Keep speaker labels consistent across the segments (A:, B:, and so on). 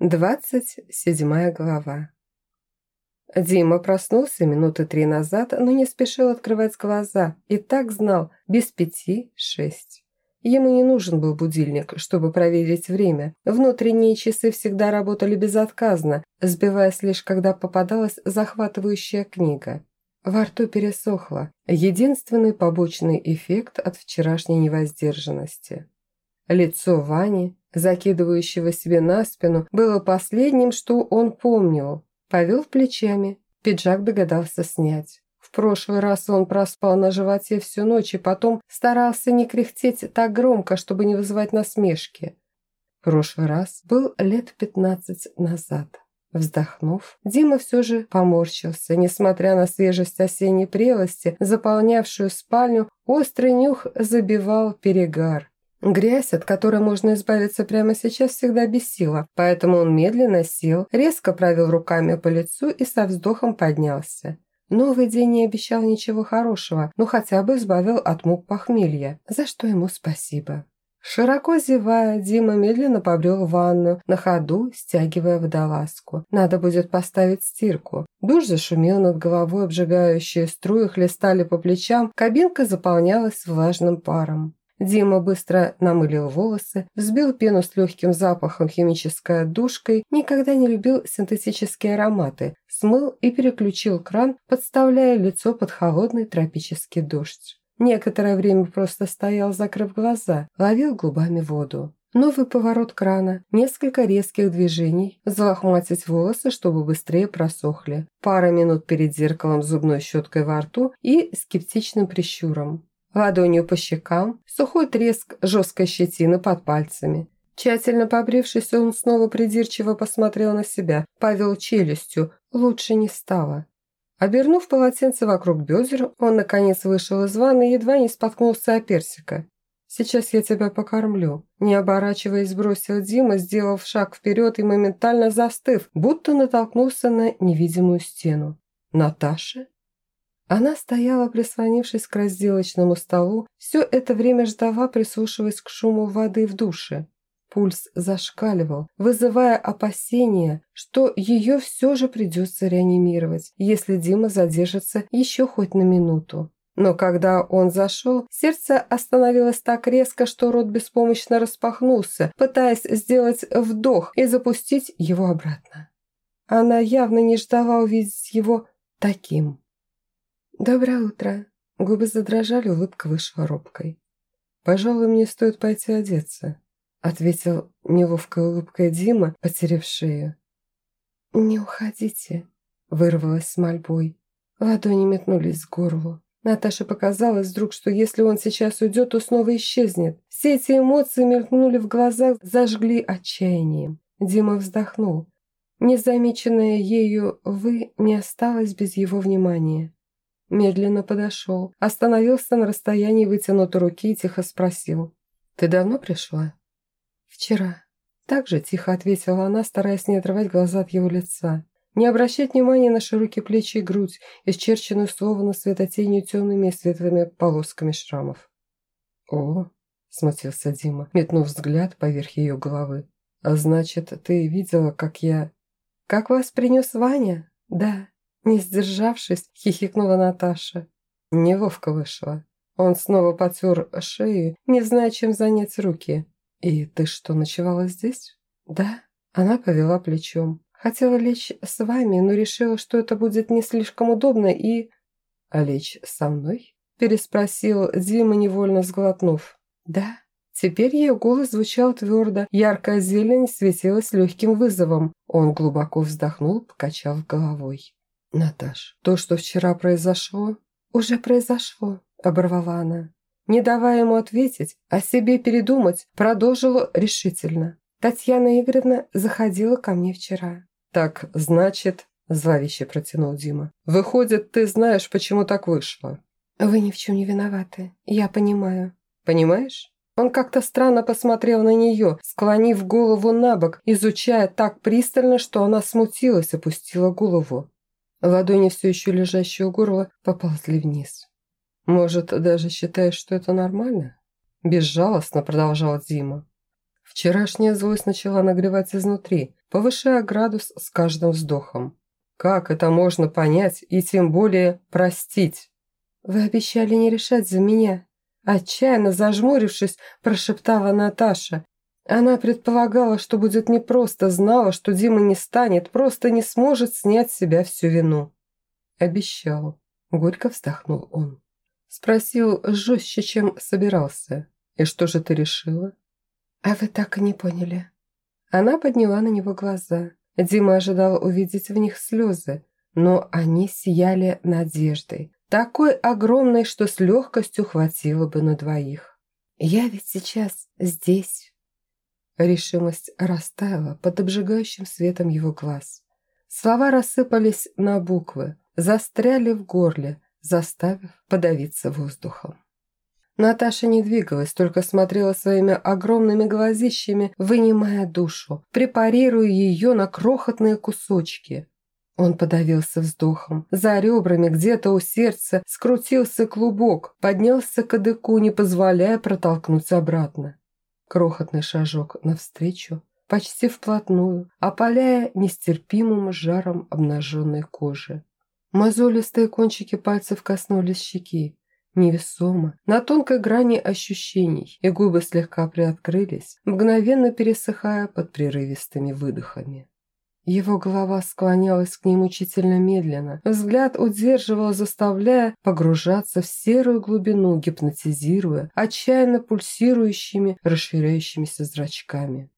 A: Двадцать седьмая глава. Дима проснулся минуты три назад, но не спешил открывать глаза и так знал, без пяти шесть. Ему не нужен был будильник, чтобы проверить время. Внутренние часы всегда работали безотказно, сбиваясь лишь, когда попадалась захватывающая книга. Во рту пересохло. Единственный побочный эффект от вчерашней невоздержанности. Лицо Вани, закидывающего себе на спину, было последним, что он помнил. Повел плечами, пиджак догадался снять. В прошлый раз он проспал на животе всю ночь и потом старался не кряхтеть так громко, чтобы не вызывать насмешки. Прошлый раз был лет пятнадцать назад. Вздохнув, Дима все же поморщился. Несмотря на свежесть осенней прелости, заполнявшую спальню, острый нюх забивал перегар. Грязь, от которой можно избавиться прямо сейчас, всегда бесила, поэтому он медленно сел, резко провел руками по лицу и со вздохом поднялся. Новый день не обещал ничего хорошего, но хотя бы избавил от мук похмелья, за что ему спасибо. Широко зевая, Дима медленно побрел в ванну, на ходу стягивая водолазку. Надо будет поставить стирку. Душ зашумел над головой, обжигающие струи хлестали по плечам, кабинка заполнялась влажным паром. Дима быстро намылил волосы, взбил пену с легким запахом химической отдушкой, никогда не любил синтетические ароматы, смыл и переключил кран, подставляя лицо под холодный тропический дождь. Некоторое время просто стоял, закрыв глаза, ловил губами воду. Новый поворот крана, несколько резких движений, залохматить волосы, чтобы быстрее просохли, пара минут перед зеркалом зубной щеткой во рту и скептичным прищуром ладонью по щекам, сухой треск жесткой щетины под пальцами. Тщательно побрившись, он снова придирчиво посмотрел на себя, повел челюстью, лучше не стало. Обернув полотенце вокруг бедер, он, наконец, вышел из ванны и едва не споткнулся о персика. «Сейчас я тебя покормлю», – не оборачиваясь, бросил Дима, сделав шаг вперед и моментально застыв, будто натолкнулся на невидимую стену. «Наташа?» Она стояла, прислонившись к разделочному столу, все это время ждала, прислушиваясь к шуму воды в душе. Пульс зашкаливал, вызывая опасения, что ее все же придется реанимировать, если Дима задержится еще хоть на минуту. Но когда он зашел, сердце остановилось так резко, что рот беспомощно распахнулся, пытаясь сделать вдох и запустить его обратно. Она явно не ждала увидеть его таким. «Доброе утро!» Губы задрожали, улыбка вышла робкой. «Пожалуй, мне стоит пойти одеться», ответил неловкой улыбкой Дима, потеряв шею. «Не уходите», вырвалась с мольбой. Ладони метнулись к горлу. Наташе показалось вдруг, что если он сейчас уйдет, то снова исчезнет. Все эти эмоции мелькнули в глазах, зажгли отчаянием. Дима вздохнул. Незамеченное ею «вы» не осталось без его внимания. Медленно подошел, остановился на расстоянии вытянутой руки и тихо спросил. «Ты давно пришла?» «Вчера». Так же тихо ответила она, стараясь не отрывать глаза от его лица. Не обращать внимания на широкие плечи и грудь, исчерченную словно светотенью темными и светлыми полосками шрамов. «О!» – смутился Дима, метнув взгляд поверх ее головы. «А значит, ты видела, как я...» «Как вас принес Ваня?» «Да», не сдержавшись, хихикнула Наташа. Неловко вышло. Он снова потер шею, не зная, чем занять руки. «И ты что, ночевала здесь?» «Да». Она повела плечом. Хотела лечь с вами, но решила, что это будет не слишком удобно и... «А лечь со мной?» Переспросил Дима, невольно сглотнув. «Да». Теперь ее голос звучал твердо, яркая зелень светилась легким вызовом. Он глубоко вздохнул, покачав головой. «Наташ, то, что вчера произошло, уже произошло», – оборвала она. Не давая ему ответить, о себе передумать, продолжила решительно. «Татьяна Игоревна заходила ко мне вчера». «Так, значит...» – зловеще протянул Дима. «Выходит, ты знаешь, почему так вышло». «Вы ни в чем не виноваты. Я понимаю». «Понимаешь?» Он как-то странно посмотрел на нее, склонив голову на бок, изучая так пристально, что она смутилась, опустила голову. Ладони, все еще лежащие у горла, поползли вниз. «Может, даже считаешь, что это нормально?» Безжалостно продолжал Дима. Вчерашняя злость начала нагревать изнутри, повышая градус с каждым вздохом. Как это можно понять и тем более простить? «Вы обещали не решать за меня», Отчаянно зажмурившись, прошептала Наташа. Она предполагала, что будет непросто, знала, что Дима не станет, просто не сможет снять с себя всю вину. Обещал. Горько вздохнул он. Спросил жестче, чем собирался. «И что же ты решила?» «А вы так и не поняли». Она подняла на него глаза. Дима ожидал увидеть в них слезы, но они сияли надеждой, такой огромной, что с легкостью хватило бы на двоих. «Я ведь сейчас здесь». Решимость растаяла под обжигающим светом его глаз. Слова рассыпались на буквы, застряли в горле, заставив подавиться воздухом. Наташа не двигалась, только смотрела своими огромными глазищами, вынимая душу, препарируя ее на крохотные кусочки. Он подавился вздохом. За ребрами, где-то у сердца, скрутился клубок, поднялся к адыку, не позволяя протолкнуться обратно. Крохотный шажок навстречу, почти вплотную, опаляя нестерпимым жаром обнаженной кожи. Мозолистые кончики пальцев коснулись щеки. Невесомо, на тонкой грани ощущений, и губы слегка приоткрылись, мгновенно пересыхая под прерывистыми выдохами. Его голова склонялась к ней мучительно медленно. Взгляд удерживал, заставляя погружаться в серую глубину, гипнотизируя, отчаянно пульсирующими, расширяющимися зрачками.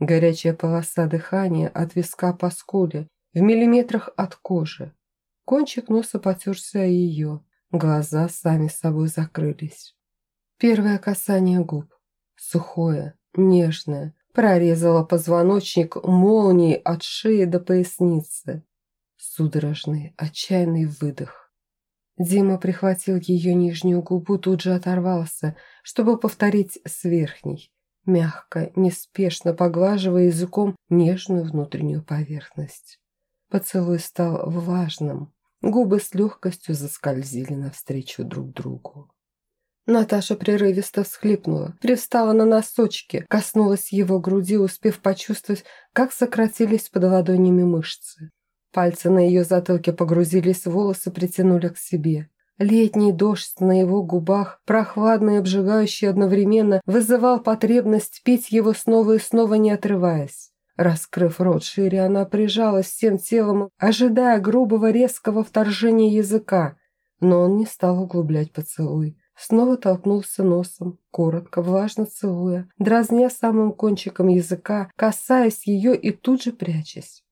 A: Горячая полоса дыхания от виска по скуле, в миллиметрах от кожи. Кончик носа потерся о ее, глаза сами собой закрылись. Первое касание губ. Сухое, нежное, прорезала позвоночник молнией от шеи до поясницы. Судорожный, отчаянный выдох. Дима прихватил ее нижнюю губу, тут же оторвался, чтобы повторить с верхней, мягко, неспешно поглаживая языком нежную внутреннюю поверхность. Поцелуй стал влажным, губы с легкостью заскользили навстречу друг другу. Наташа прерывисто всхлипнула, привстала на носочки, коснулась его груди, успев почувствовать, как сократились под ладонями мышцы. Пальцы на ее затылке погрузились в волосы, притянули к себе. Летний дождь на его губах, прохладный и обжигающий одновременно, вызывал потребность пить его снова и снова, не отрываясь. Раскрыв рот шире, она прижалась всем телом, ожидая грубого резкого вторжения языка, но он не стал углублять поцелуй. Снова толкнулся носом, коротко, влажно целуя, дразня самым кончиком языка, касаясь ее и тут же прячась.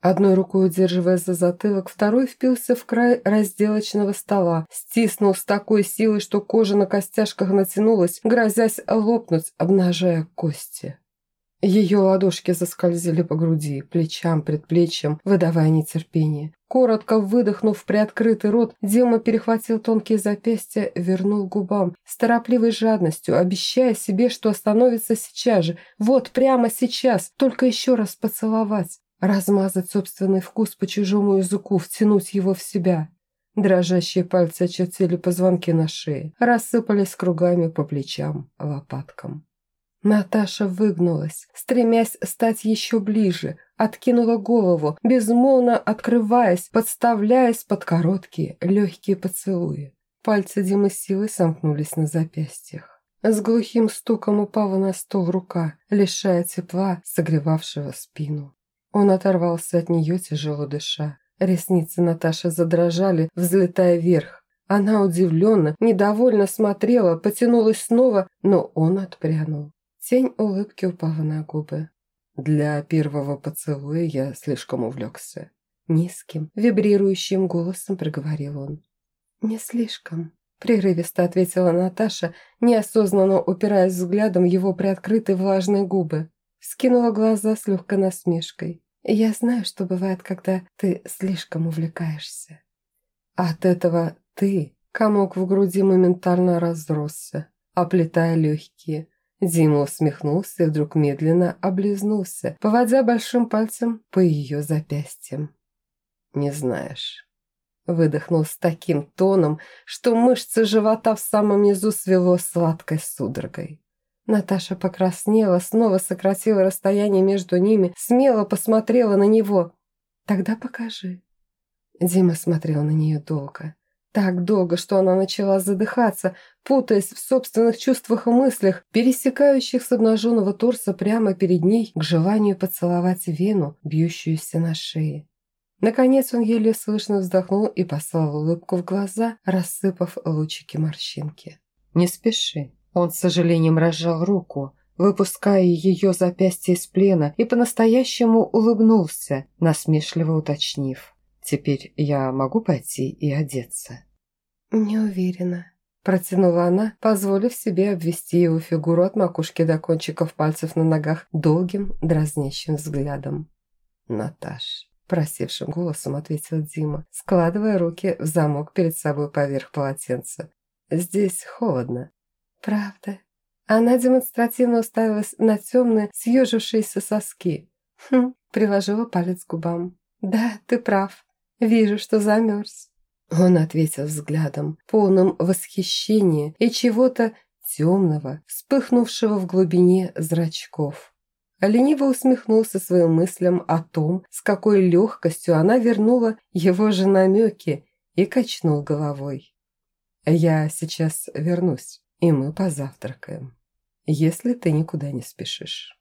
A: Одной рукой удерживая за затылок, второй впился в край разделочного стола, стиснул с такой силой, что кожа на костяшках натянулась, грозясь лопнуть, обнажая кости. Ее ладошки заскользили по груди, плечам, предплечьям, выдавая нетерпение. Коротко выдохнув приоткрытый рот, Дима перехватил тонкие запястья, вернул губам, с торопливой жадностью, обещая себе, что остановится сейчас же, вот прямо сейчас, только еще раз поцеловать, размазать собственный вкус по чужому языку, втянуть его в себя. Дрожащие пальцы очертили позвонки на шее, рассыпались кругами по плечам, лопаткам. Наташа выгнулась, стремясь стать еще ближе, откинула голову, безмолвно открываясь, подставляясь под короткие, легкие поцелуи. Пальцы Димы силой сомкнулись на запястьях. С глухим стуком упала на стол рука, лишая тепла, согревавшего спину. Он оторвался от нее, тяжело дыша. Ресницы Наташи задрожали, взлетая вверх. Она удивленно, недовольно смотрела, потянулась снова, но он отпрянул. Тень улыбки упала на губы. Для первого поцелуя я слишком увлекся. Низким, вибрирующим голосом проговорил он. «Не слишком», – прерывисто ответила Наташа, неосознанно упираясь взглядом в его приоткрытые влажные губы. Скинула глаза с легкой насмешкой. «Я знаю, что бывает, когда ты слишком увлекаешься». От этого «ты» комок в груди моментально разросся, оплетая легкие, Дима усмехнулся и вдруг медленно облизнулся, поводя большим пальцем по ее запястьям. «Не знаешь». Выдохнул с таким тоном, что мышцы живота в самом низу свело сладкой судорогой. Наташа покраснела, снова сократила расстояние между ними, смело посмотрела на него. «Тогда покажи». Дима смотрел на нее долго. Так долго, что она начала задыхаться, путаясь в собственных чувствах и мыслях, пересекающих с обнаженного торса прямо перед ней к желанию поцеловать вену, бьющуюся на шее. Наконец он еле слышно вздохнул и послал улыбку в глаза, рассыпав лучики морщинки. «Не спеши». Он с сожалением разжал руку, выпуская ее запястье из плена, и по-настоящему улыбнулся, насмешливо уточнив. «Теперь я могу пойти и одеться?» «Не уверена», – протянула она, позволив себе обвести его фигуру от макушки до кончиков пальцев на ногах долгим, дразнящим взглядом. «Наташ», – просевшим голосом ответил Дима, складывая руки в замок перед собой поверх полотенца. «Здесь холодно». «Правда?» Она демонстративно уставилась на темные, съежившиеся соски. Хм, приложила палец к губам. «Да, ты прав. Вижу, что замерз». Он ответил взглядом, полным восхищения и чего-то темного, вспыхнувшего в глубине зрачков. Лениво усмехнулся своим мыслям о том, с какой легкостью она вернула его же намеки и качнул головой. «Я сейчас вернусь, и мы позавтракаем, если ты никуда не спешишь».